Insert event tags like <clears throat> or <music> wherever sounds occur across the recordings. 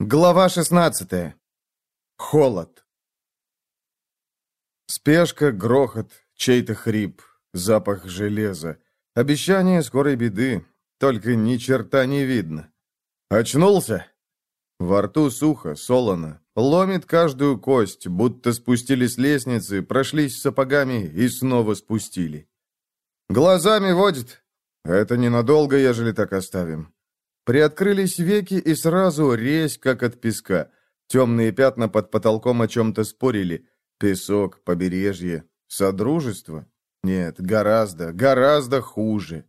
Глава 16. Холод. Спешка, грохот, чей-то хрип, запах железа, обещание скорой беды, только ни черта не видно. Очнулся? Во рту сухо, солоно, ломит каждую кость, будто спустились с лестницы, прошлись сапогами и снова спустили. Глазами водит. Это ненадолго, ежели так оставим. Приоткрылись веки, и сразу резь, как от песка. Темные пятна под потолком о чем-то спорили. Песок, побережье, содружество? Нет, гораздо, гораздо хуже.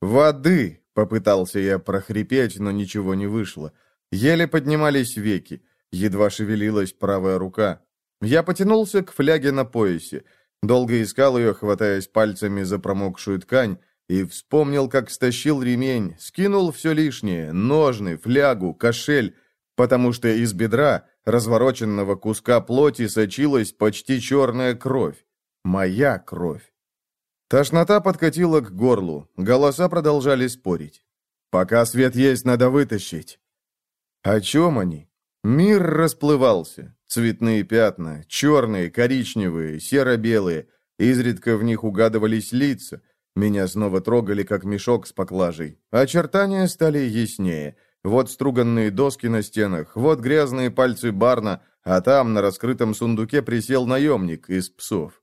«Воды!» — попытался я прохрипеть, но ничего не вышло. Еле поднимались веки. Едва шевелилась правая рука. Я потянулся к фляге на поясе. Долго искал ее, хватаясь пальцами за промокшую ткань, и вспомнил, как стащил ремень, скинул все лишнее, ножны, флягу, кошель, потому что из бедра, развороченного куска плоти, сочилась почти черная кровь. Моя кровь. Тошнота подкатила к горлу, голоса продолжали спорить. «Пока свет есть, надо вытащить». О чем они? Мир расплывался. Цветные пятна, черные, коричневые, серо-белые. Изредка в них угадывались лица. Меня снова трогали, как мешок с поклажей. Очертания стали яснее. Вот струганные доски на стенах, вот грязные пальцы Барна, а там на раскрытом сундуке присел наемник из псов.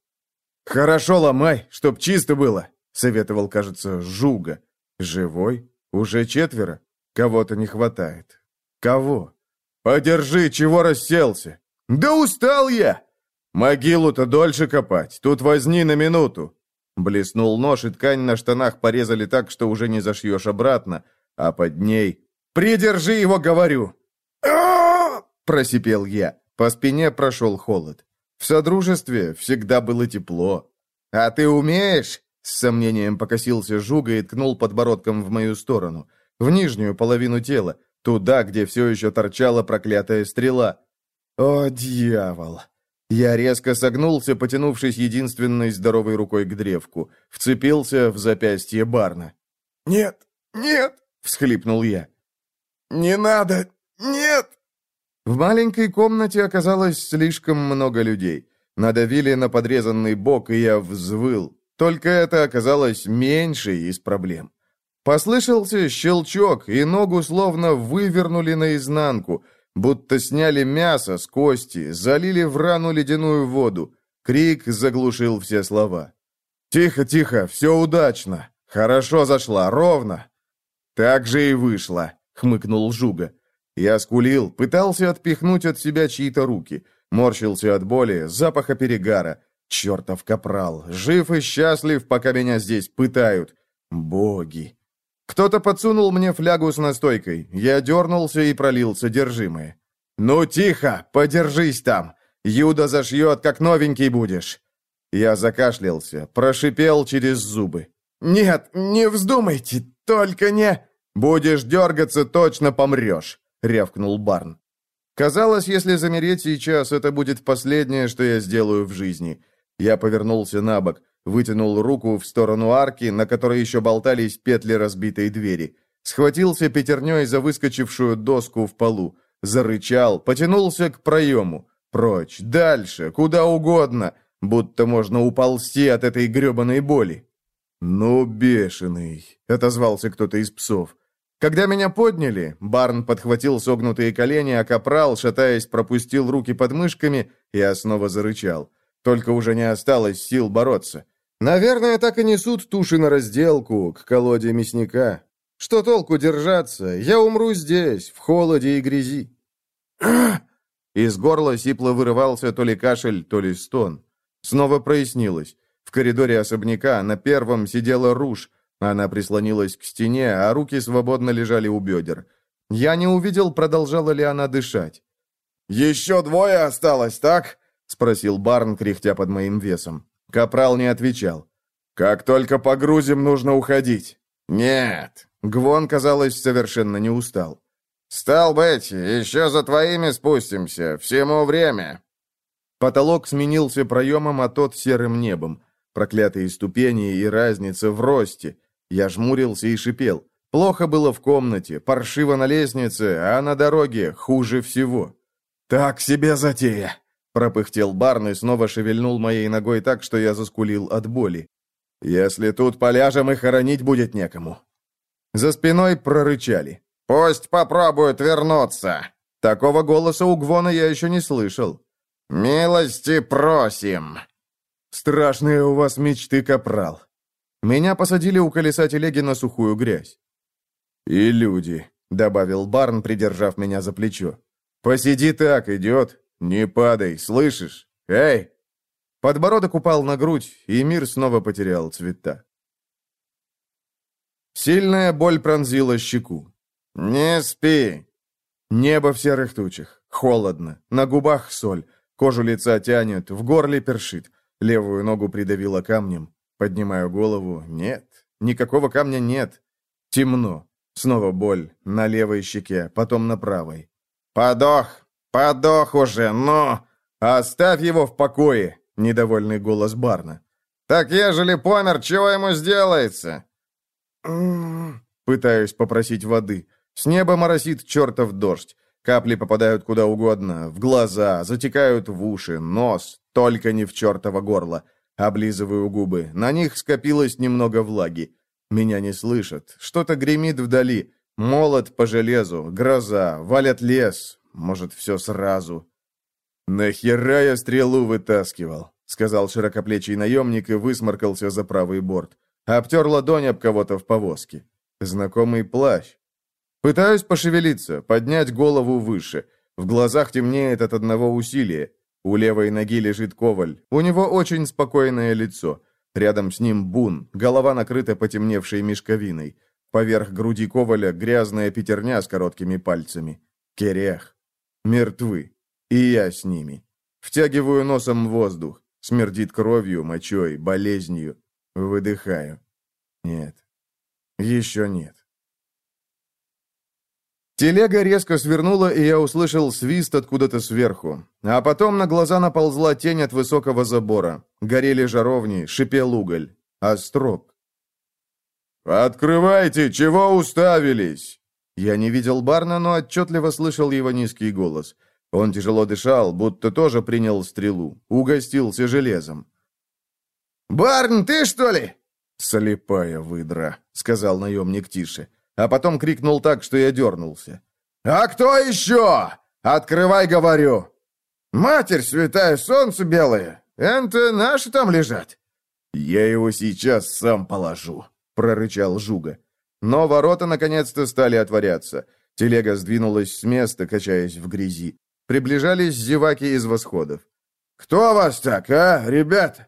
«Хорошо ломай, чтоб чисто было», — советовал, кажется, Жуга. «Живой? Уже четверо? Кого-то не хватает. Кого? Подержи, чего расселся?» «Да устал я!» «Могилу-то дольше копать, тут возни на минуту. Блеснул нож, и ткань на штанах порезали так, что уже не зашьешь обратно, а под ней... «Придержи его, говорю!» просипел я. По спине прошел холод. В содружестве всегда было тепло. «А ты умеешь?» С сомнением покосился Жуга и ткнул подбородком в мою сторону. В нижнюю половину тела, туда, где все еще торчала проклятая стрела. «О, дьявол!» Я резко согнулся, потянувшись единственной здоровой рукой к древку. Вцепился в запястье Барна. «Нет, нет!» — всхлипнул я. «Не надо! Нет!» В маленькой комнате оказалось слишком много людей. Надавили на подрезанный бок, и я взвыл. Только это оказалось меньшей из проблем. Послышался щелчок, и ногу словно вывернули наизнанку — Будто сняли мясо с кости, залили в рану ледяную воду. Крик заглушил все слова. «Тихо, тихо, все удачно. Хорошо зашла, ровно». «Так же и вышло», — хмыкнул Жуга. Я скулил, пытался отпихнуть от себя чьи-то руки. Морщился от боли, запаха перегара. Чертов капрал, жив и счастлив, пока меня здесь пытают. Боги. Кто-то подсунул мне флягу с настойкой. Я дернулся и пролил содержимое. «Ну, тихо! Подержись там! Юда зашьет, как новенький будешь!» Я закашлялся, прошипел через зубы. «Нет, не вздумайте, только не...» «Будешь дергаться, точно помрешь», — рявкнул Барн. Казалось, если замереть сейчас, это будет последнее, что я сделаю в жизни. Я повернулся на бок. Вытянул руку в сторону арки, на которой еще болтались петли разбитой двери. Схватился пятерней за выскочившую доску в полу. Зарычал, потянулся к проему. Прочь, дальше, куда угодно, будто можно уползти от этой гребаной боли. «Ну, бешеный!» — отозвался кто-то из псов. Когда меня подняли, Барн подхватил согнутые колени, а Капрал, шатаясь, пропустил руки под мышками, и снова зарычал. Только уже не осталось сил бороться. Наверное, так и несут туши на разделку, к колоде мясника. Что толку держаться? Я умру здесь, в холоде и грязи. <clears throat> Из горла сипло вырывался то ли кашель, то ли стон. Снова прояснилось. В коридоре особняка на первом сидела Руж. Она прислонилась к стене, а руки свободно лежали у бедер. Я не увидел, продолжала ли она дышать. «Еще двое осталось, так?» — спросил Барн, кряхтя под моим весом. Капрал не отвечал. «Как только погрузим, нужно уходить». «Нет». Гвон, казалось, совершенно не устал. «Стал быть, еще за твоими спустимся. Всему время». Потолок сменился проемом, а тот серым небом. Проклятые ступени и разница в росте. Я жмурился и шипел. Плохо было в комнате, паршиво на лестнице, а на дороге хуже всего. «Так себе затея!» — пропыхтел Барн и снова шевельнул моей ногой так, что я заскулил от боли. «Если тут поляжем, и хоронить будет некому». За спиной прорычали. «Пусть попробуют вернуться!» Такого голоса у Гвона я еще не слышал. «Милости просим!» «Страшные у вас мечты, капрал!» Меня посадили у колеса телеги на сухую грязь. «И люди», — добавил Барн, придержав меня за плечо. «Посиди так, идиот! Не падай, слышишь? Эй!» Подбородок упал на грудь, и мир снова потерял цвета. Сильная боль пронзила щеку. «Не спи!» Небо в серых тучах. Холодно. На губах соль. Кожу лица тянет, в горле першит. Левую ногу придавило камнем. Поднимаю голову. Нет. Никакого камня нет. Темно. Снова боль. На левой щеке, потом на правой. «Подох! Подох уже, но...» «Оставь его в покое!» — недовольный голос Барна. «Так ежели помер, чего ему сделается?» Пытаюсь попросить воды. С неба моросит чертов дождь. Капли попадают куда угодно. В глаза, затекают в уши, нос. Только не в чертово горло. Облизываю губы. На них скопилось немного влаги. Меня не слышат. Что-то гремит вдали. Молот по железу, гроза, валят лес. Может, все сразу. «Нахера я стрелу вытаскивал?» — сказал широкоплечий наемник и высморкался за правый борт. Обтер ладонь об кого-то в повозке. Знакомый плащ. Пытаюсь пошевелиться, поднять голову выше. В глазах темнеет от одного усилия. У левой ноги лежит коваль. У него очень спокойное лицо. Рядом с ним бун, голова накрыта потемневшей мешковиной. Поверх груди коваля грязная пятерня с короткими пальцами. Керех. Мертвы. И я с ними. Втягиваю носом воздух. Смердит кровью, мочой, болезнью. Выдыхаю. Нет. Еще нет. Телега резко свернула, и я услышал свист откуда-то сверху. А потом на глаза наползла тень от высокого забора. Горели жаровни, шипел уголь. Острог. «Открывайте! Чего уставились?» Я не видел Барна, но отчетливо слышал его низкий голос. Он тяжело дышал, будто тоже принял стрелу. Угостился железом. «Барн, ты что ли?» «Слепая выдра», — сказал наемник тише, а потом крикнул так, что я дернулся. «А кто еще? Открывай, говорю!» «Матерь святая, солнце белое! Это наши там лежат!» «Я его сейчас сам положу», — прорычал Жуга. Но ворота наконец-то стали отворяться. Телега сдвинулась с места, качаясь в грязи. Приближались зеваки из восходов. «Кто вас так, а, ребята?»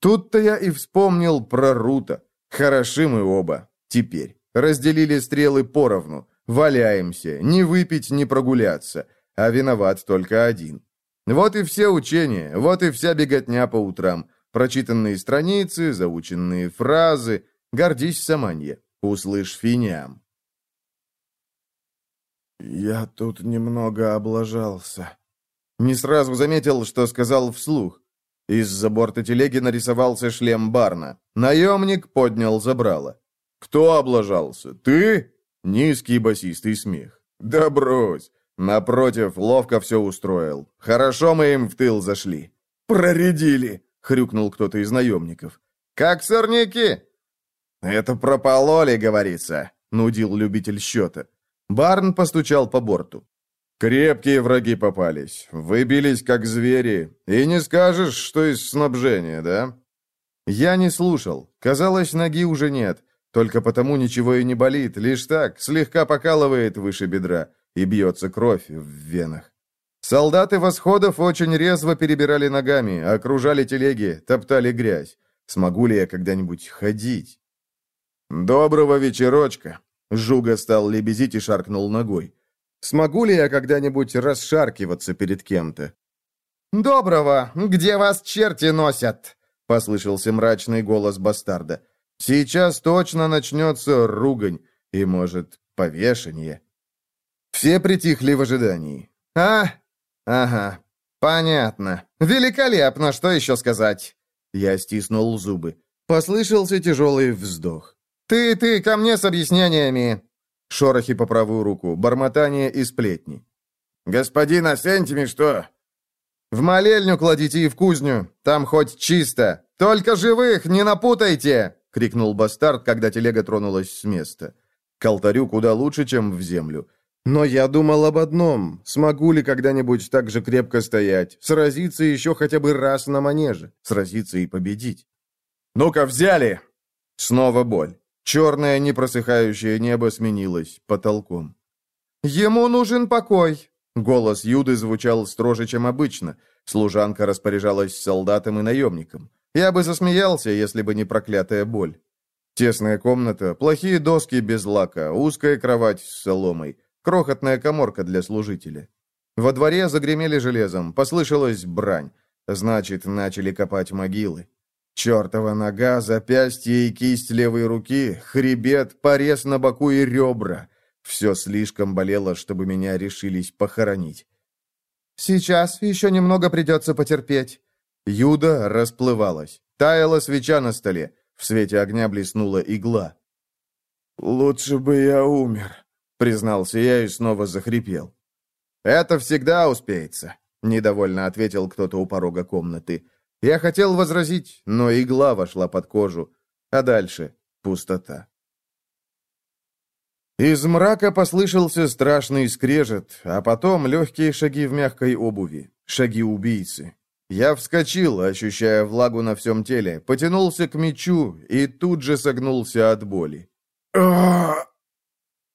Тут-то я и вспомнил про Рута. Хороши мы оба. Теперь. Разделили стрелы поровну. Валяемся. Не выпить, не прогуляться. А виноват только один. Вот и все учения, вот и вся беготня по утрам. Прочитанные страницы, заученные фразы. Гордись, Саманья. Услышь финям. «Я тут немного облажался». Не сразу заметил, что сказал вслух. Из-за борта телеги нарисовался шлем Барна. Наемник поднял забрало. «Кто облажался? Ты?» Низкий басистый смех. «Да брось! Напротив, ловко все устроил. Хорошо мы им в тыл зашли». «Проредили!» — хрюкнул кто-то из наемников. «Как сорняки!» «Это пропололи, говорится», — нудил любитель счета. Барн постучал по борту. Крепкие враги попались. Выбились, как звери. И не скажешь, что из снабжения, да? Я не слушал. Казалось, ноги уже нет. Только потому ничего и не болит. Лишь так, слегка покалывает выше бедра. И бьется кровь в венах. Солдаты восходов очень резво перебирали ногами, окружали телеги, топтали грязь. Смогу ли я когда-нибудь ходить? «Доброго вечерочка!» Жуга стал лебезить и шаркнул ногой. Смогу ли я когда-нибудь расшаркиваться перед кем-то? «Доброго! Где вас черти носят?» — послышался мрачный голос бастарда. «Сейчас точно начнется ругань и, может, повешение». Все притихли в ожидании. «А? Ага. Понятно. Великолепно, что еще сказать?» Я стиснул зубы. Послышался тяжелый вздох. «Ты, ты, ко мне с объяснениями!» Шорохи по правую руку, бормотание и сплетни. «Господин Асентими, что?» «В молельню кладите и в кузню. Там хоть чисто. Только живых, не напутайте!» — крикнул бастард, когда телега тронулась с места. К алтарю куда лучше, чем в землю. Но я думал об одном. Смогу ли когда-нибудь так же крепко стоять? Сразиться еще хотя бы раз на манеже. Сразиться и победить. «Ну-ка, взяли!» Снова боль. Черное непросыхающее небо сменилось потолком. «Ему нужен покой!» Голос Юды звучал строже, чем обычно. Служанка распоряжалась солдатом и наемником. Я бы засмеялся, если бы не проклятая боль. Тесная комната, плохие доски без лака, узкая кровать с соломой, крохотная коморка для служителя. Во дворе загремели железом, послышалась брань. Значит, начали копать могилы. Чертова нога, запястье и кисть левой руки, хребет, порез на боку и ребра. Все слишком болело, чтобы меня решились похоронить. «Сейчас еще немного придется потерпеть». Юда расплывалась. Таяла свеча на столе. В свете огня блеснула игла. «Лучше бы я умер», — признался я и снова захрипел. «Это всегда успеется», — недовольно ответил кто-то у порога комнаты. Я хотел возразить, но игла вошла под кожу, а дальше — пустота. Из мрака послышался страшный скрежет, а потом легкие шаги в мягкой обуви, шаги убийцы. Я вскочил, ощущая влагу на всем теле, потянулся к мечу и тут же согнулся от боли.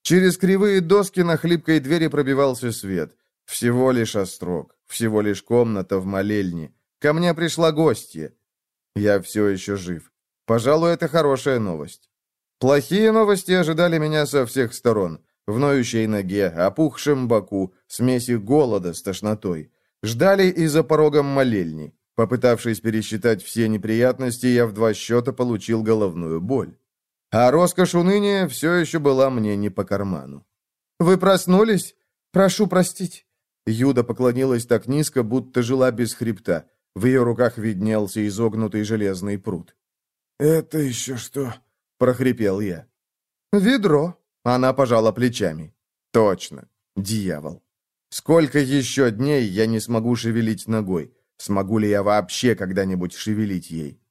Через кривые доски на хлипкой двери пробивался свет. Всего лишь острог, всего лишь комната в молельне. Ко мне пришла гостья. Я все еще жив. Пожалуй, это хорошая новость. Плохие новости ожидали меня со всех сторон. В ноющей ноге, опухшем боку, смеси голода с тошнотой. Ждали и за порогом молельни. Попытавшись пересчитать все неприятности, я в два счета получил головную боль. А роскошь уныния все еще была мне не по карману. «Вы проснулись? Прошу простить». Юда поклонилась так низко, будто жила без хребта. В ее руках виднелся изогнутый железный пруд. «Это еще что?» прохрипел я. «Ведро». Она пожала плечами. «Точно. Дьявол. Сколько еще дней я не смогу шевелить ногой? Смогу ли я вообще когда-нибудь шевелить ей?»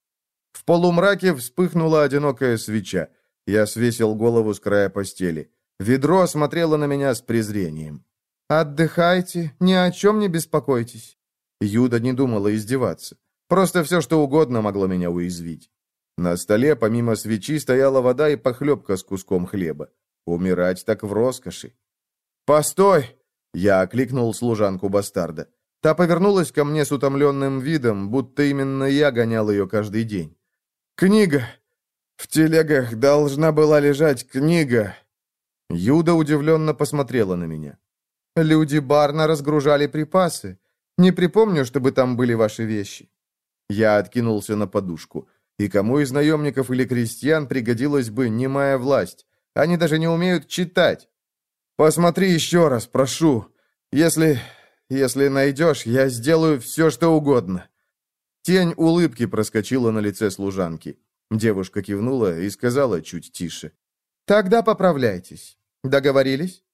В полумраке вспыхнула одинокая свеча. Я свесил голову с края постели. Ведро смотрело на меня с презрением. «Отдыхайте, ни о чем не беспокойтесь». Юда не думала издеваться. Просто все, что угодно могло меня уязвить. На столе помимо свечи стояла вода и похлебка с куском хлеба. Умирать так в роскоши. «Постой!» — я окликнул служанку бастарда. Та повернулась ко мне с утомленным видом, будто именно я гонял ее каждый день. «Книга! В телегах должна была лежать книга!» Юда удивленно посмотрела на меня. «Люди Барна разгружали припасы. Не припомню, чтобы там были ваши вещи». Я откинулся на подушку. И кому из наемников или крестьян пригодилась бы немая власть? Они даже не умеют читать. Посмотри еще раз, прошу. Если... если найдешь, я сделаю все, что угодно». Тень улыбки проскочила на лице служанки. Девушка кивнула и сказала чуть тише. «Тогда поправляйтесь. Договорились?»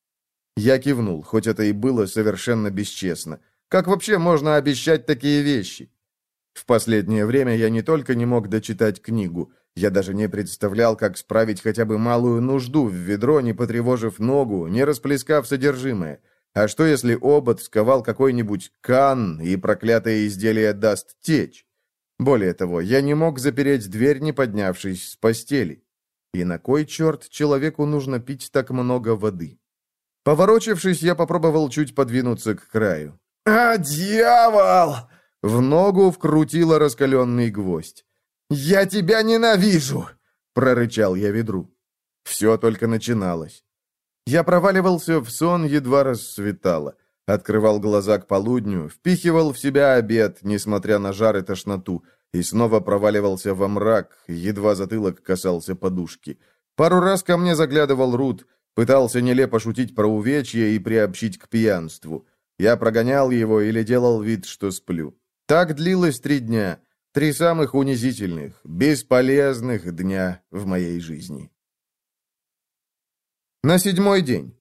Я кивнул, хоть это и было совершенно бесчестно. Как вообще можно обещать такие вещи? В последнее время я не только не мог дочитать книгу, я даже не представлял, как справить хотя бы малую нужду в ведро, не потревожив ногу, не расплескав содержимое. А что, если обод сковал какой-нибудь кан, и проклятое изделие даст течь? Более того, я не мог запереть дверь, не поднявшись с постели. И на кой черт человеку нужно пить так много воды? Поворочившись, я попробовал чуть подвинуться к краю. «А, дьявол!» В ногу вкрутила раскаленный гвоздь. «Я тебя ненавижу!» — прорычал я ведру. Все только начиналось. Я проваливался в сон, едва рассветало. Открывал глаза к полудню, впихивал в себя обед, несмотря на жар и тошноту, и снова проваливался во мрак, едва затылок касался подушки. Пару раз ко мне заглядывал Рут, пытался нелепо шутить про увечья и приобщить к пьянству. Я прогонял его или делал вид, что сплю. Так длилось три дня, три самых унизительных, бесполезных дня в моей жизни. На седьмой день.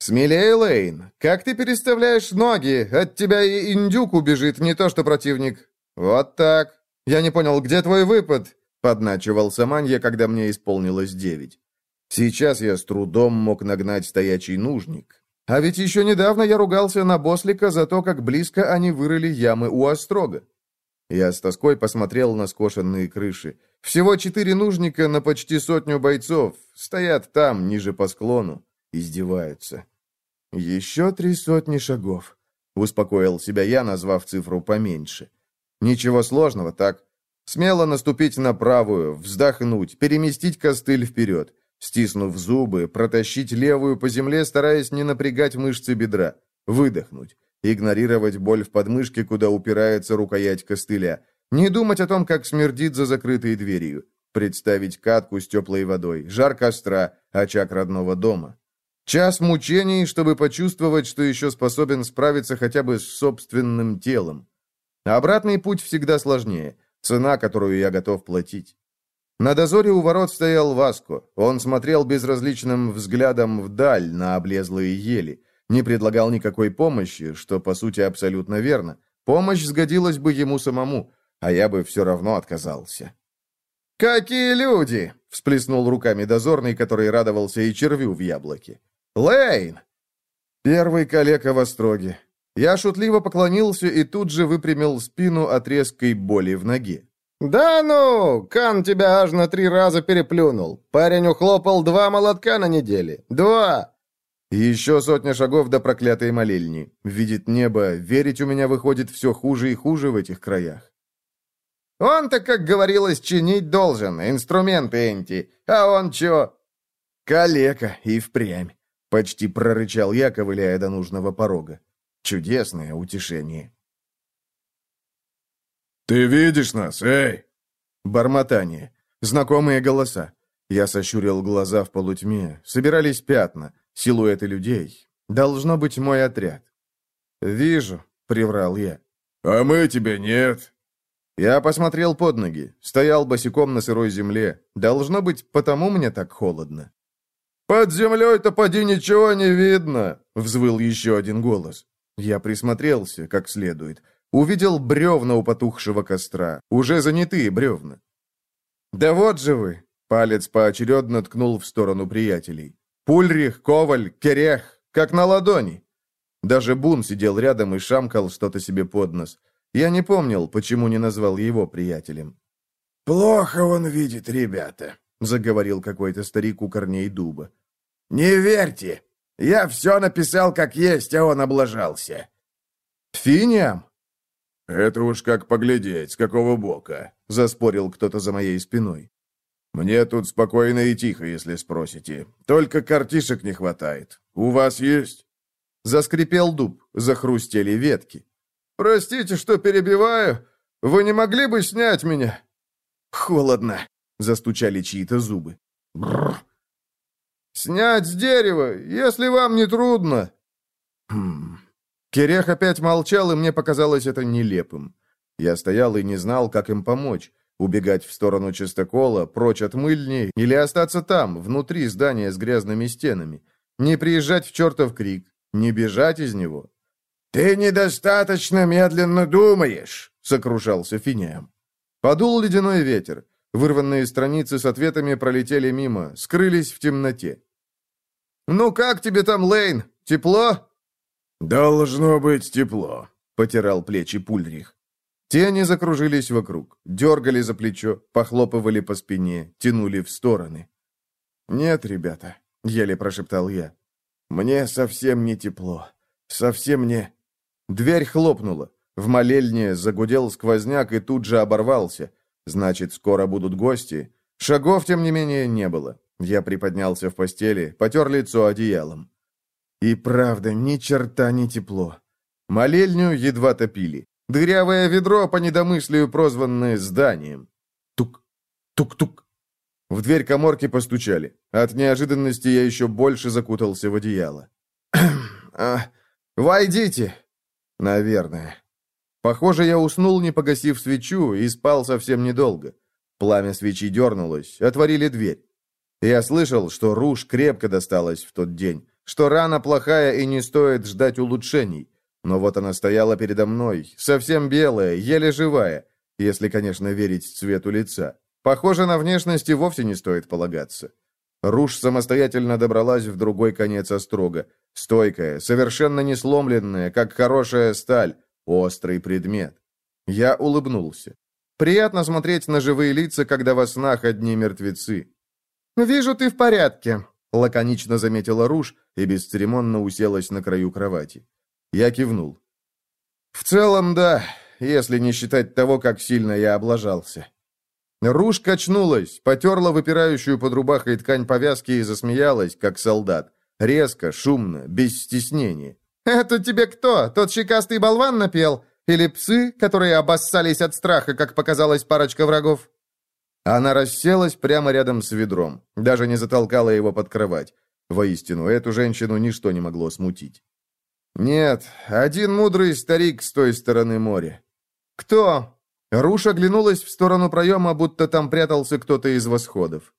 «Смелее, Лейн! Как ты переставляешь ноги? От тебя и индюк убежит, не то что противник. Вот так. Я не понял, где твой выпад?» Подначивал Саманья, когда мне исполнилось девять. Сейчас я с трудом мог нагнать стоячий нужник. А ведь еще недавно я ругался на Бослика за то, как близко они вырыли ямы у Острога. Я с тоской посмотрел на скошенные крыши. Всего четыре нужника на почти сотню бойцов. Стоят там, ниже по склону. Издеваются. «Еще три сотни шагов», — успокоил себя я, назвав цифру поменьше. «Ничего сложного, так? Смело наступить на правую, вздохнуть, переместить костыль вперед, стиснув зубы, протащить левую по земле, стараясь не напрягать мышцы бедра, выдохнуть, игнорировать боль в подмышке, куда упирается рукоять костыля, не думать о том, как смердит за закрытой дверью, представить катку с теплой водой, жар костра, очаг родного дома. Час мучений, чтобы почувствовать, что еще способен справиться хотя бы с собственным телом. Обратный путь всегда сложнее, цена, которую я готов платить. На дозоре у ворот стоял Васко. Он смотрел безразличным взглядом вдаль на облезлые ели. Не предлагал никакой помощи, что, по сути, абсолютно верно. Помощь сгодилась бы ему самому, а я бы все равно отказался. «Какие люди!» — всплеснул руками дозорный, который радовался и червю в яблоке. «Лейн!» Первый калека в остроге. Я шутливо поклонился и тут же выпрямил спину от резкой боли в ноге. «Да ну! Кан тебя аж на три раза переплюнул. Парень ухлопал два молотка на неделе. Два!» Еще сотня шагов до проклятой молельни. Видит небо, верить у меня выходит все хуже и хуже в этих краях. «Он-то, как говорилось, чинить должен, инструменты энти. А он чё?» «Калека и впрямь», — почти прорычал я, ковыляя до нужного порога. Чудесное утешение. «Ты видишь нас, эй?» Бормотание. Знакомые голоса. Я сощурил глаза в полутьме. Собирались пятна, силуэты людей. Должно быть мой отряд. «Вижу», — приврал я. «А мы тебя нет». Я посмотрел под ноги. Стоял босиком на сырой земле. Должно быть, потому мне так холодно. «Под землей-то поди ничего не видно!» — взвыл еще один голос. Я присмотрелся, как следует. Увидел бревна у потухшего костра. Уже занятые бревна. «Да вот же вы!» — палец поочередно ткнул в сторону приятелей. «Пульрих, Коваль, Керех, как на ладони!» Даже Бун сидел рядом и шамкал что-то себе под нос. Я не помнил, почему не назвал его приятелем. «Плохо он видит, ребята», — заговорил какой-то старик у корней дуба. «Не верьте! Я все написал как есть, а он облажался». «Финиам?» «Это уж как поглядеть, с какого бока», — заспорил кто-то за моей спиной. «Мне тут спокойно и тихо, если спросите. Только картишек не хватает. У вас есть?» Заскрипел дуб, захрустели ветки. «Простите, что перебиваю. Вы не могли бы снять меня?» «Холодно», — застучали чьи-то зубы. «Бррр, «Снять с дерева, если вам не трудно». Хм. Кирех опять молчал, и мне показалось это нелепым. Я стоял и не знал, как им помочь. Убегать в сторону чистокола, прочь от мыльни, или остаться там, внутри здания с грязными стенами. Не приезжать в чертов крик, не бежать из него. «Ты недостаточно медленно думаешь», — сокрушался Финиам. Подул ледяной ветер. Вырванные страницы с ответами пролетели мимо, скрылись в темноте. «Ну как тебе там, Лейн? Тепло?» «Должно быть тепло», — потирал плечи Пульрих. Тени закружились вокруг, дергали за плечо, похлопывали по спине, тянули в стороны. «Нет, ребята», — еле прошептал я. «Мне совсем не тепло. Совсем не...» Дверь хлопнула. В молельне загудел сквозняк и тут же оборвался. Значит, скоро будут гости. Шагов, тем не менее, не было. Я приподнялся в постели, потер лицо одеялом. И правда, ни черта не тепло. Молельню едва топили. Дырявое ведро, по недомыслию прозванное зданием. Тук, тук-тук. В дверь коморки постучали. От неожиданности я еще больше закутался в одеяло. <clears throat> а, «Войдите!» «Наверное». Похоже, я уснул, не погасив свечу, и спал совсем недолго. Пламя свечи дернулось, отворили дверь. Я слышал, что Руж крепко досталась в тот день, что рана плохая и не стоит ждать улучшений. Но вот она стояла передо мной, совсем белая, еле живая, если, конечно, верить цвету лица. Похоже, на внешности вовсе не стоит полагаться. Руж самостоятельно добралась в другой конец острога. Стойкая, совершенно не сломленная, как хорошая сталь, острый предмет. Я улыбнулся. Приятно смотреть на живые лица, когда во снах одни мертвецы. «Вижу, ты в порядке», — лаконично заметила Руж и бесцеремонно уселась на краю кровати. Я кивнул. «В целом, да, если не считать того, как сильно я облажался». Руж качнулась, потерла выпирающую под рубахой ткань повязки и засмеялась, как солдат. Резко, шумно, без стеснения. «Это тебе кто? Тот щекастый болван напел? Или псы, которые обоссались от страха, как показалась парочка врагов?» Она расселась прямо рядом с ведром, даже не затолкала его под кровать. Воистину, эту женщину ничто не могло смутить. «Нет, один мудрый старик с той стороны моря». «Кто?» Руш оглянулась в сторону проема, будто там прятался кто-то из восходов.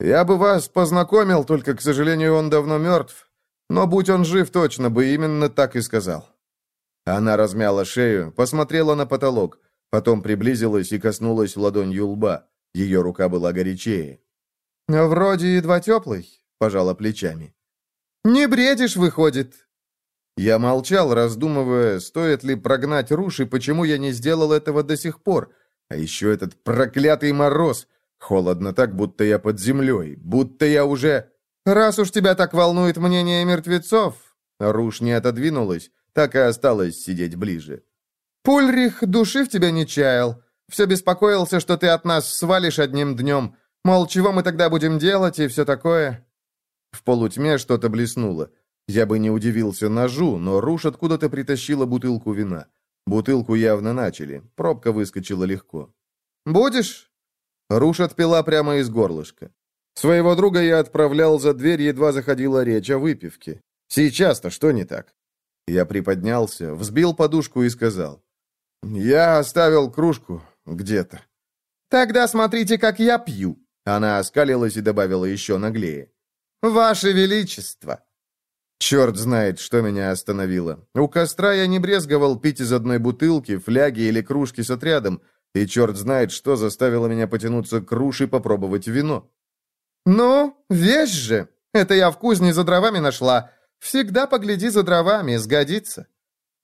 «Я бы вас познакомил, только, к сожалению, он давно мертв. Но будь он жив, точно бы именно так и сказал». Она размяла шею, посмотрела на потолок, потом приблизилась и коснулась ладонью лба. Ее рука была горячее. «Вроде едва теплый», — пожала плечами. «Не бредишь, выходит», я молчал, раздумывая, стоит ли прогнать Руш и почему я не сделал этого до сих пор. А еще этот проклятый мороз. Холодно так, будто я под землей, будто я уже... «Раз уж тебя так волнует мнение мертвецов...» Руш не отодвинулась, так и осталась сидеть ближе. «Пульрих души в тебя не чаял. Все беспокоился, что ты от нас свалишь одним днем. Мол, чего мы тогда будем делать и все такое?» В полутьме что-то блеснуло. Я бы не удивился ножу, но Руш откуда-то притащила бутылку вина. Бутылку явно начали, пробка выскочила легко. «Будешь?» Руш отпила прямо из горлышка. Своего друга я отправлял за дверь, едва заходила речь о выпивке. Сейчас-то что не так? Я приподнялся, взбил подушку и сказал. «Я оставил кружку где-то». «Тогда смотрите, как я пью». Она оскалилась и добавила еще наглее. «Ваше Величество!» Черт знает, что меня остановило. У костра я не брезговал пить из одной бутылки, фляги или кружки с отрядом, и черт знает, что заставило меня потянуться к руш и попробовать вино. «Ну, вещь же! Это я в кузне за дровами нашла. Всегда погляди за дровами, сгодится».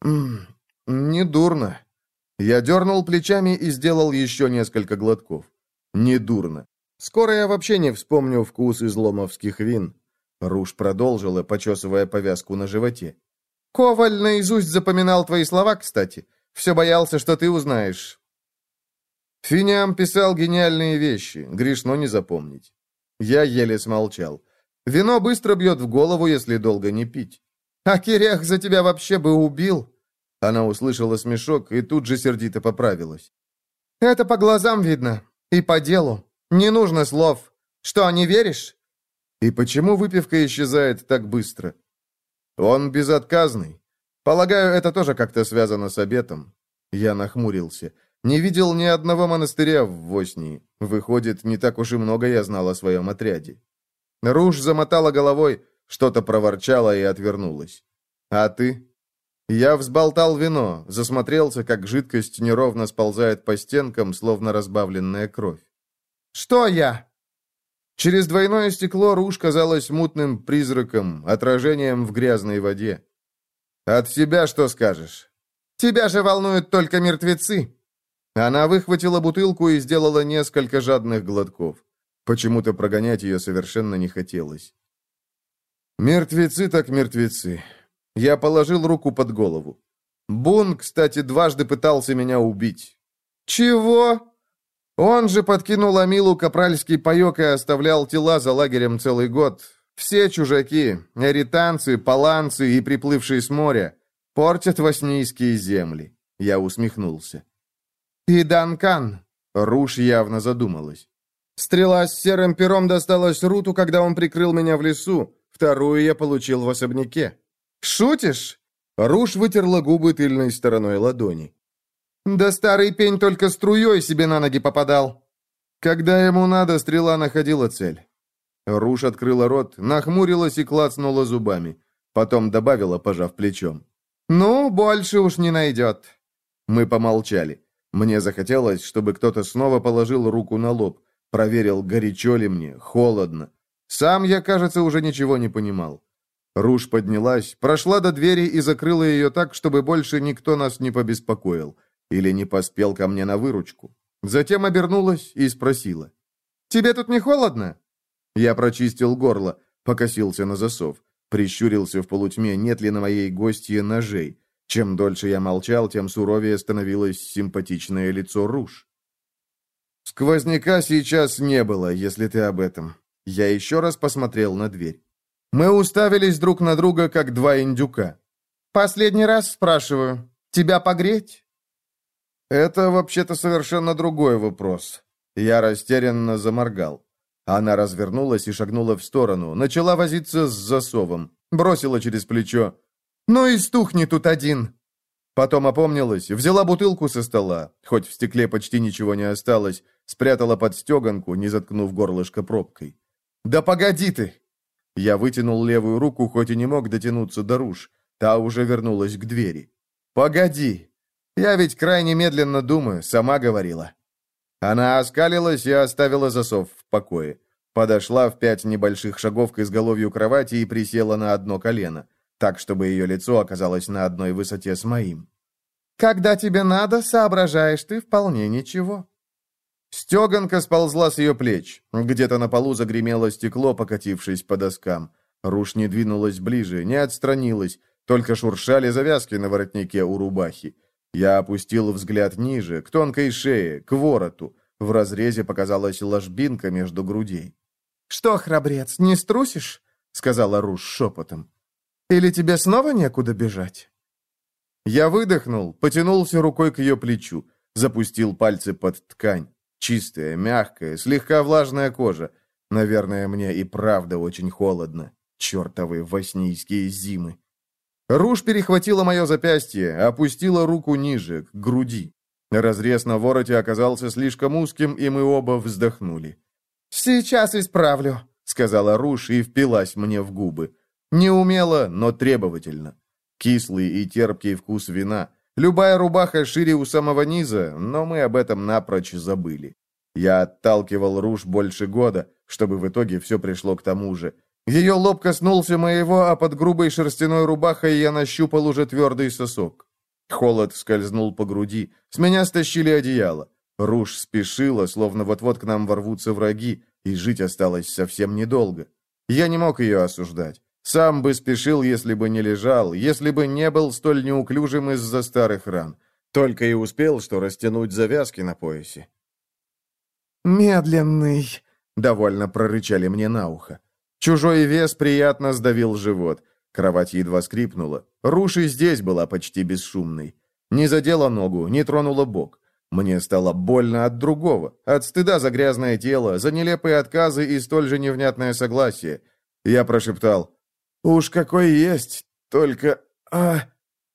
«М недурно». Я дернул плечами и сделал еще несколько глотков. «Недурно. Скоро я вообще не вспомню вкус изломовских вин». Руж продолжила, почесывая повязку на животе. «Коваль наизусть запоминал твои слова, кстати. Все боялся, что ты узнаешь». Финиам писал гениальные вещи, грешно не запомнить. Я еле смолчал. Вино быстро бьет в голову, если долго не пить. «А Кирях за тебя вообще бы убил!» Она услышала смешок и тут же сердито поправилась. «Это по глазам видно. И по делу. Не нужно слов. Что, не веришь?» И почему выпивка исчезает так быстро? Он безотказный. Полагаю, это тоже как-то связано с обетом. Я нахмурился. Не видел ни одного монастыря в Воснии. Выходит, не так уж и много я знал о своем отряде. Руж замотала головой, что-то проворчала и отвернулась. «А ты?» Я взболтал вино, засмотрелся, как жидкость неровно сползает по стенкам, словно разбавленная кровь. «Что я?» Через двойное стекло Руж казалась мутным призраком, отражением в грязной воде. «От себя что скажешь?» «Тебя же волнуют только мертвецы!» Она выхватила бутылку и сделала несколько жадных глотков. Почему-то прогонять ее совершенно не хотелось. «Мертвецы так мертвецы!» Я положил руку под голову. Бун, кстати, дважды пытался меня убить. «Чего?» Он же подкинул Амилу капральский паек и оставлял тела за лагерем целый год. Все чужаки, эританцы, паланцы и приплывшие с моря, портят воснийские земли. Я усмехнулся. И Данкан. Руш явно задумалась. Стрела с серым пером досталась Руту, когда он прикрыл меня в лесу. Вторую я получил в особняке. Шутишь? Руш вытерла губы тыльной стороной ладони. Да старый пень только струей себе на ноги попадал. Когда ему надо, стрела находила цель. Руш открыла рот, нахмурилась и клацнула зубами. Потом добавила, пожав плечом. «Ну, больше уж не найдет». Мы помолчали. Мне захотелось, чтобы кто-то снова положил руку на лоб, проверил, горячо ли мне, холодно. Сам я, кажется, уже ничего не понимал. Руж поднялась, прошла до двери и закрыла ее так, чтобы больше никто нас не побеспокоил или не поспел ко мне на выручку. Затем обернулась и спросила. «Тебе тут не холодно?» Я прочистил горло, покосился на засов, прищурился в полутьме, нет ли на моей гостье ножей. Чем дольше я молчал, тем суровее становилось симпатичное лицо Руж. «Сквозняка сейчас не было, если ты об этом». Я еще раз посмотрел на дверь. Мы уставились друг на друга, как два индюка. «Последний раз спрашиваю, тебя погреть?» «Это вообще-то совершенно другой вопрос». Я растерянно заморгал. Она развернулась и шагнула в сторону, начала возиться с засовом, бросила через плечо. «Ну и стухни тут один!» Потом опомнилась, взяла бутылку со стола, хоть в стекле почти ничего не осталось, спрятала под стеганку, не заткнув горлышко пробкой. «Да погоди ты!» Я вытянул левую руку, хоть и не мог дотянуться до руж. Та уже вернулась к двери. «Погоди! Я ведь крайне медленно думаю, сама говорила». Она оскалилась и оставила засов в покое. Подошла в пять небольших шагов к изголовью кровати и присела на одно колено, так, чтобы ее лицо оказалось на одной высоте с моим. «Когда тебе надо, соображаешь ты вполне ничего». Стеганка сползла с ее плеч. Где-то на полу загремело стекло, покатившись по доскам. Руш не двинулась ближе, не отстранилась, только шуршали завязки на воротнике у рубахи. Я опустил взгляд ниже, к тонкой шее, к вороту. В разрезе показалась ложбинка между грудей. «Что, храбрец, не струсишь?» — сказала Руш шепотом. «Или тебе снова некуда бежать?» Я выдохнул, потянулся рукой к ее плечу, запустил пальцы под ткань. Чистая, мягкая, слегка влажная кожа. Наверное, мне и правда очень холодно. Чертовы воснийские зимы. Руж перехватила мое запястье, опустила руку ниже, к груди. Разрез на вороте оказался слишком узким, и мы оба вздохнули. «Сейчас исправлю», — сказала Руж и впилась мне в губы. Неумело, но требовательно. Кислый и терпкий вкус вина — Любая рубаха шире у самого низа, но мы об этом напрочь забыли. Я отталкивал Руж больше года, чтобы в итоге все пришло к тому же. Ее лоб коснулся моего, а под грубой шерстяной рубахой я нащупал уже твердый сосок. Холод скользнул по груди. С меня стащили одеяло. Руж спешила, словно вот-вот к нам ворвутся враги, и жить осталось совсем недолго. Я не мог ее осуждать. Сам бы спешил, если бы не лежал, если бы не был столь неуклюжим из-за старых ран. Только и успел, что растянуть завязки на поясе. «Медленный», — довольно прорычали мне на ухо. Чужой вес приятно сдавил живот. Кровать едва скрипнула. Руши здесь была почти бесшумной. Не задела ногу, не тронула бок. Мне стало больно от другого, от стыда за грязное тело, за нелепые отказы и столь же невнятное согласие. Я прошептал «Уж какой есть, только... а...»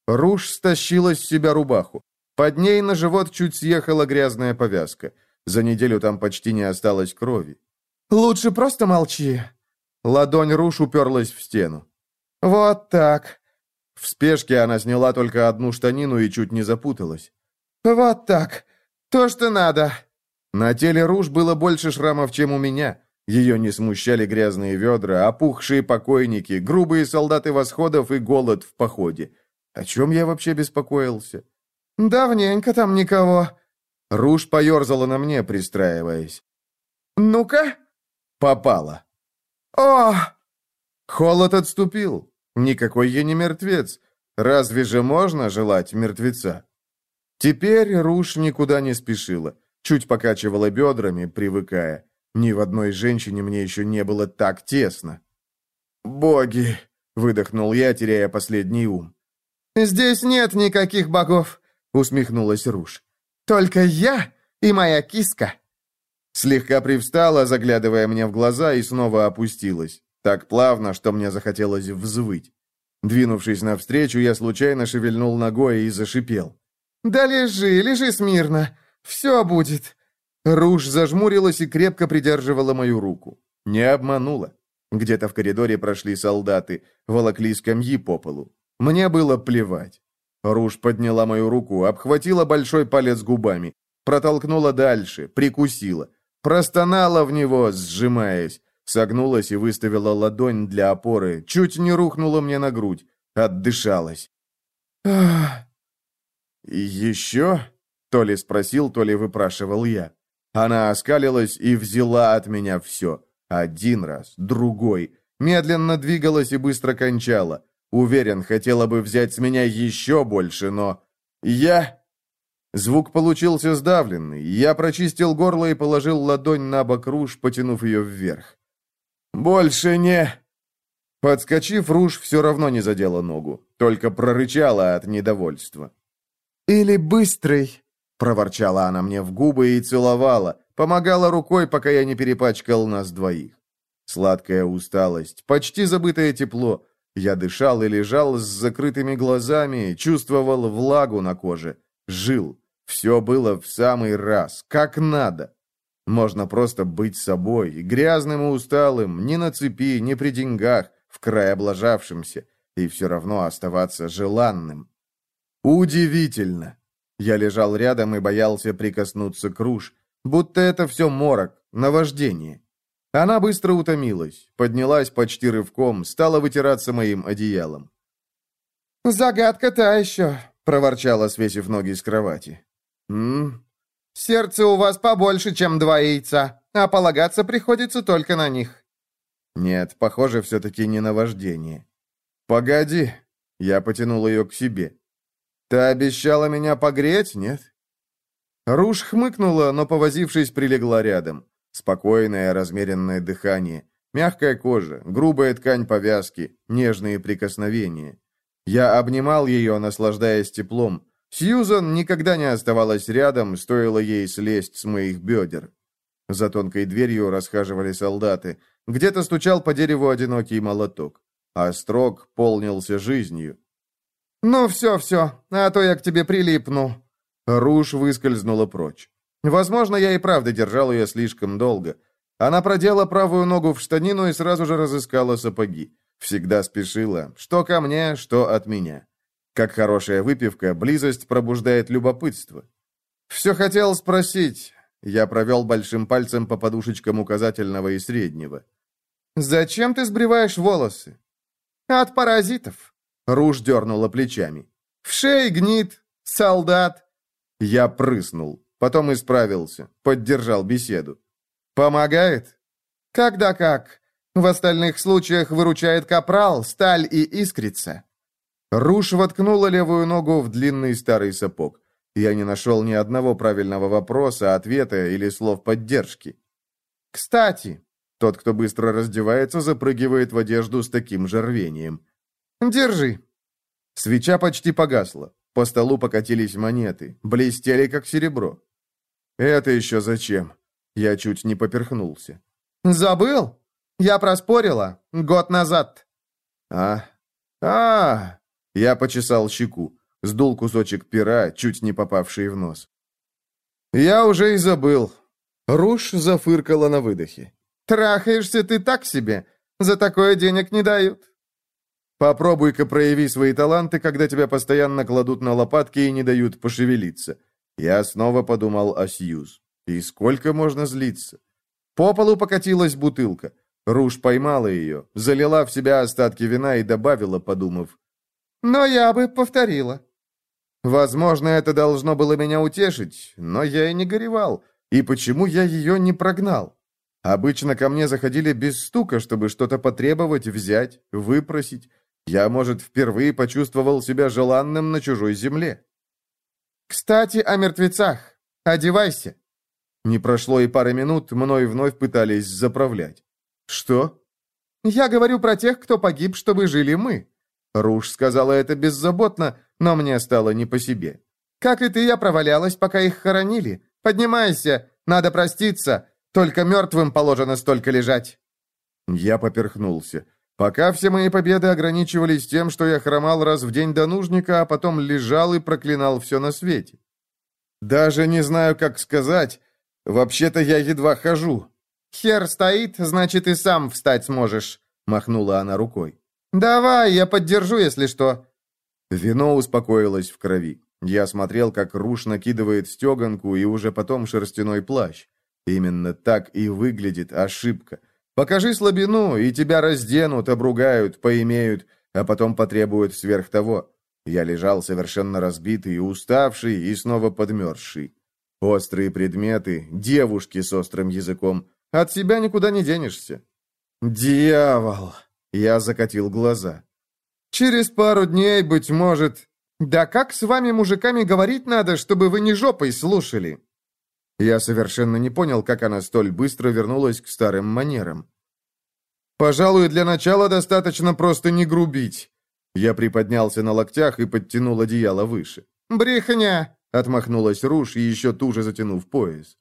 Руж стащила с себя рубаху. Под ней на живот чуть съехала грязная повязка. За неделю там почти не осталось крови. «Лучше просто молчи». Ладонь Руж уперлась в стену. «Вот так». В спешке она сняла только одну штанину и чуть не запуталась. «Вот так. То, что надо». На теле Руж было больше шрамов, чем у меня. Ее не смущали грязные ведра, опухшие покойники, грубые солдаты восходов и голод в походе. О чем я вообще беспокоился? «Давненько там никого». Руж поерзала на мне, пристраиваясь. «Ну-ка?» «Попала». «О!» Холод отступил. Никакой я не мертвец. Разве же можно желать мертвеца? Теперь Руж никуда не спешила. Чуть покачивала бедрами, привыкая. Ни в одной женщине мне еще не было так тесно. «Боги!» — выдохнул я, теряя последний ум. «Здесь нет никаких богов!» — усмехнулась Руж. «Только я и моя киска!» Слегка привстала, заглядывая мне в глаза, и снова опустилась. Так плавно, что мне захотелось взвыть. Двинувшись навстречу, я случайно шевельнул ногой и зашипел. «Да лежи, лежи смирно. Все будет. Руж зажмурилась и крепко придерживала мою руку. Не обманула. Где-то в коридоре прошли солдаты, волокли скамьи по полу. Мне было плевать. Руж подняла мою руку, обхватила большой палец губами, протолкнула дальше, прикусила, простонала в него, сжимаясь, согнулась и выставила ладонь для опоры, чуть не рухнула мне на грудь, отдышалась. «Еще?» — то ли спросил, то ли выпрашивал я. Она оскалилась и взяла от меня все. Один раз, другой. Медленно двигалась и быстро кончала. Уверен, хотела бы взять с меня еще больше, но... Я... Звук получился сдавленный. Я прочистил горло и положил ладонь на бок Руж, потянув ее вверх. «Больше не...» Подскочив, Руж все равно не задела ногу, только прорычала от недовольства. «Или быстрый!» — проворчала она мне в губы и целовала, помогала рукой, пока я не перепачкал нас двоих. Сладкая усталость, почти забытое тепло, я дышал и лежал с закрытыми глазами, чувствовал влагу на коже, жил. Все было в самый раз, как надо. Можно просто быть собой, грязным и усталым, ни на цепи, ни при деньгах, в край облажавшимся, и все равно оставаться желанным. Удивительно. Я лежал рядом и боялся прикоснуться к руж, будто это все морок, наваждение. Она быстро утомилась, поднялась почти рывком, стала вытираться моим одеялом. «Загадка та еще», — проворчала, свесив ноги с кровати. «М? «Сердце у вас побольше, чем два яйца, а полагаться приходится только на них». «Нет, похоже, все-таки не наваждение». «Погоди», — я потянул ее к себе. «Ты обещала меня погреть, нет?» Руж хмыкнула, но, повозившись, прилегла рядом. Спокойное, размеренное дыхание, мягкая кожа, грубая ткань повязки, нежные прикосновения. Я обнимал ее, наслаждаясь теплом. Сьюзан никогда не оставалась рядом, стоило ей слезть с моих бедер. За тонкой дверью расхаживали солдаты. Где-то стучал по дереву одинокий молоток. А строк полнился жизнью. «Ну все, все, а то я к тебе прилипну». Руж выскользнула прочь. Возможно, я и правда держал ее слишком долго. Она продела правую ногу в штанину и сразу же разыскала сапоги. Всегда спешила, что ко мне, что от меня. Как хорошая выпивка, близость пробуждает любопытство. Все хотел спросить. Я провел большим пальцем по подушечкам указательного и среднего. «Зачем ты сбриваешь волосы?» «От паразитов», — Руж дернула плечами. «В шее гнит, солдат». Я прыснул. Потом исправился, поддержал беседу. «Помогает?» «Когда как. В остальных случаях выручает капрал, сталь и искрица». Руш воткнула левую ногу в длинный старый сапог. Я не нашел ни одного правильного вопроса, ответа или слов поддержки. «Кстати», тот, кто быстро раздевается, запрыгивает в одежду с таким же рвением. «Держи». Свеча почти погасла. По столу покатились монеты, блестели, как серебро. «Это еще зачем?» Я чуть не поперхнулся. «Забыл? Я проспорила. Год назад». «А? а Я почесал щеку, сдул кусочек пера, чуть не попавший в нос. «Я уже и забыл». Руш зафыркала на выдохе. «Трахаешься ты так себе. За такое денег не дают». «Попробуй-ка прояви свои таланты, когда тебя постоянно кладут на лопатки и не дают пошевелиться. Я снова подумал о Сьюз. И сколько можно злиться? По полу покатилась бутылка. Руж поймала ее, залила в себя остатки вина и добавила, подумав. «Но я бы повторила». Возможно, это должно было меня утешить, но я и не горевал. И почему я ее не прогнал? Обычно ко мне заходили без стука, чтобы что-то потребовать, взять, выпросить. Я, может, впервые почувствовал себя желанным на чужой земле. «Кстати, о мертвецах. Одевайся». Не прошло и пары минут, мной вновь пытались заправлять. «Что?» «Я говорю про тех, кто погиб, чтобы жили мы». Руж сказала это беззаботно, но мне стало не по себе. «Как и ты, я провалялась, пока их хоронили. Поднимайся, надо проститься. Только мертвым положено столько лежать». Я поперхнулся. Пока все мои победы ограничивались тем, что я хромал раз в день до нужника, а потом лежал и проклинал все на свете. Даже не знаю, как сказать. Вообще-то я едва хожу. «Хер стоит, значит, и сам встать сможешь», — махнула она рукой. «Давай, я поддержу, если что». Вино успокоилось в крови. Я смотрел, как Руш накидывает стеганку и уже потом шерстяной плащ. Именно так и выглядит ошибка. Покажи слабину, и тебя разденут, обругают, поимеют, а потом потребуют сверх того. Я лежал совершенно разбитый уставший, и снова подмерзший. Острые предметы, девушки с острым языком. От себя никуда не денешься. «Дьявол!» Я закатил глаза. «Через пару дней, быть может...» «Да как с вами, мужиками, говорить надо, чтобы вы не жопой слушали?» Я совершенно не понял, как она столь быстро вернулась к старым манерам. «Пожалуй, для начала достаточно просто не грубить». Я приподнялся на локтях и подтянул одеяло выше. «Брехня!» — отмахнулась Руш, еще туже затянув пояс.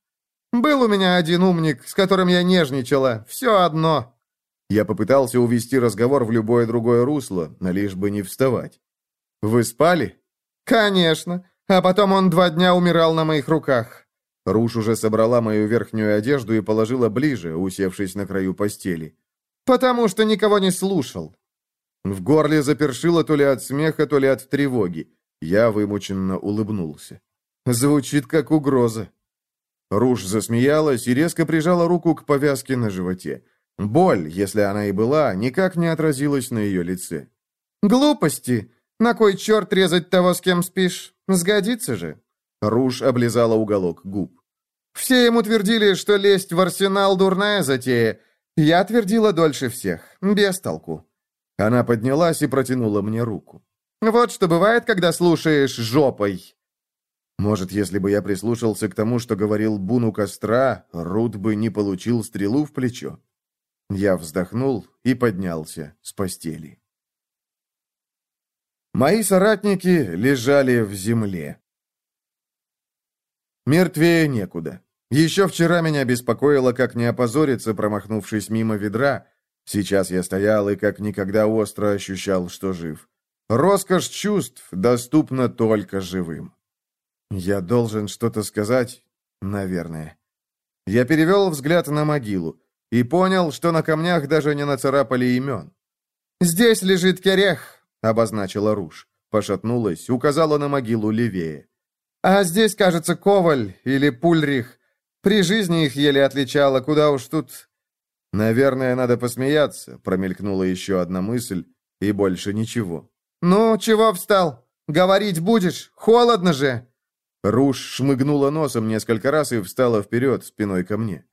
«Был у меня один умник, с которым я нежничала. Все одно». Я попытался увести разговор в любое другое русло, лишь бы не вставать. «Вы спали?» «Конечно. А потом он два дня умирал на моих руках». Руш уже собрала мою верхнюю одежду и положила ближе, усевшись на краю постели. «Потому что никого не слушал». В горле запершило то ли от смеха, то ли от тревоги. Я вымученно улыбнулся. Звучит как угроза. Руш засмеялась и резко прижала руку к повязке на животе. Боль, если она и была, никак не отразилась на ее лице. «Глупости! На кой черт резать того, с кем спишь? Сгодится же!» Руж облизала уголок губ. «Все ему твердили, что лезть в арсенал — дурная затея. Я твердила дольше всех, без толку». Она поднялась и протянула мне руку. «Вот что бывает, когда слушаешь жопой!» Может, если бы я прислушался к тому, что говорил Бун у костра, Рут бы не получил стрелу в плечо. Я вздохнул и поднялся с постели. Мои соратники лежали в земле. Мертвее некуда. Еще вчера меня беспокоило, как не опозориться, промахнувшись мимо ведра. Сейчас я стоял и как никогда остро ощущал, что жив. Роскошь чувств доступна только живым. Я должен что-то сказать, наверное. Я перевел взгляд на могилу и понял, что на камнях даже не нацарапали имен. «Здесь лежит Керех», — обозначила Руш. Пошатнулась, указала на могилу левее. «А здесь, кажется, Коваль или Пульрих. При жизни их еле отличала, куда уж тут...» «Наверное, надо посмеяться», — промелькнула еще одна мысль, и больше ничего. «Ну, чего встал? Говорить будешь? Холодно же!» Руш шмыгнула носом несколько раз и встала вперед, спиной ко мне.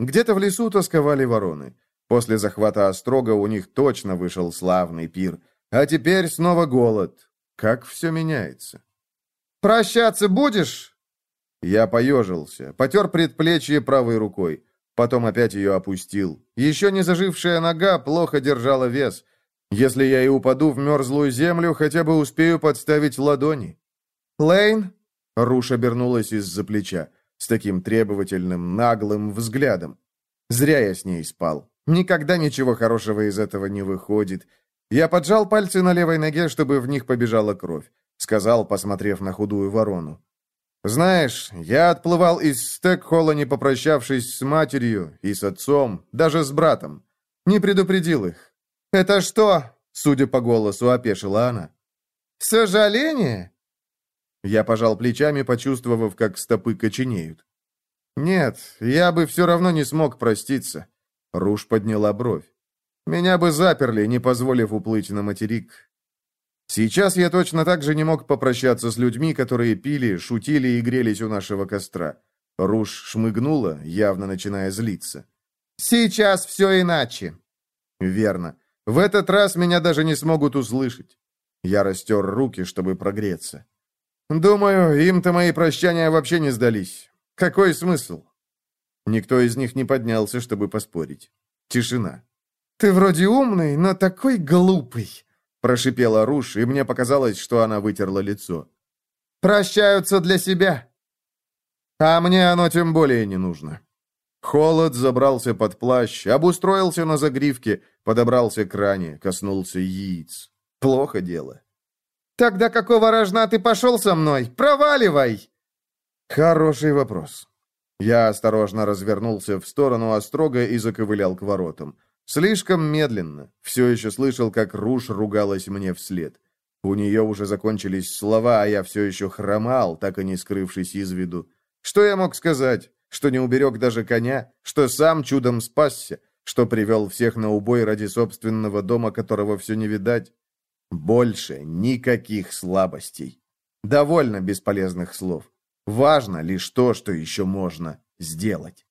Где-то в лесу тосковали вороны. После захвата Острога у них точно вышел славный пир. А теперь снова голод. Как все меняется. «Прощаться будешь?» Я поежился, потер предплечье правой рукой. Потом опять ее опустил. Еще не зажившая нога плохо держала вес. Если я и упаду в мерзлую землю, хотя бы успею подставить ладони. «Лейн?» Руш обернулась из-за плеча с таким требовательным, наглым взглядом. Зря я с ней спал. Никогда ничего хорошего из этого не выходит. Я поджал пальцы на левой ноге, чтобы в них побежала кровь. Сказал, посмотрев на худую ворону. «Знаешь, я отплывал из Стекхола, не попрощавшись с матерью и с отцом, даже с братом. Не предупредил их». «Это что?» — судя по голосу, опешила она. «Сожаление?» Я пожал плечами, почувствовав, как стопы коченеют. «Нет, я бы все равно не смог проститься». Руж подняла бровь. «Меня бы заперли, не позволив уплыть на материк». Сейчас я точно так же не мог попрощаться с людьми, которые пили, шутили и грелись у нашего костра. Руж шмыгнула, явно начиная злиться. «Сейчас все иначе». «Верно. В этот раз меня даже не смогут услышать». Я растер руки, чтобы прогреться. «Думаю, им-то мои прощания вообще не сдались. Какой смысл?» Никто из них не поднялся, чтобы поспорить. Тишина. «Ты вроде умный, но такой глупый», — прошипела Руш, и мне показалось, что она вытерла лицо. «Прощаются для себя». А мне оно тем более не нужно. Холод забрался под плащ, обустроился на загривке, подобрался к ране, коснулся яиц. Плохо дело. «Тогда какого рожна ты пошел со мной? Проваливай!» Хороший вопрос. Я осторожно развернулся в сторону Острога и заковылял к воротам. Слишком медленно. Все еще слышал, как Руш ругалась мне вслед. У нее уже закончились слова, а я все еще хромал, так и не скрывшись из виду. Что я мог сказать? Что не уберег даже коня? Что сам чудом спасся? Что привел всех на убой ради собственного дома, которого все не видать? Больше никаких слабостей. Довольно бесполезных слов. Важно лишь то, что еще можно сделать.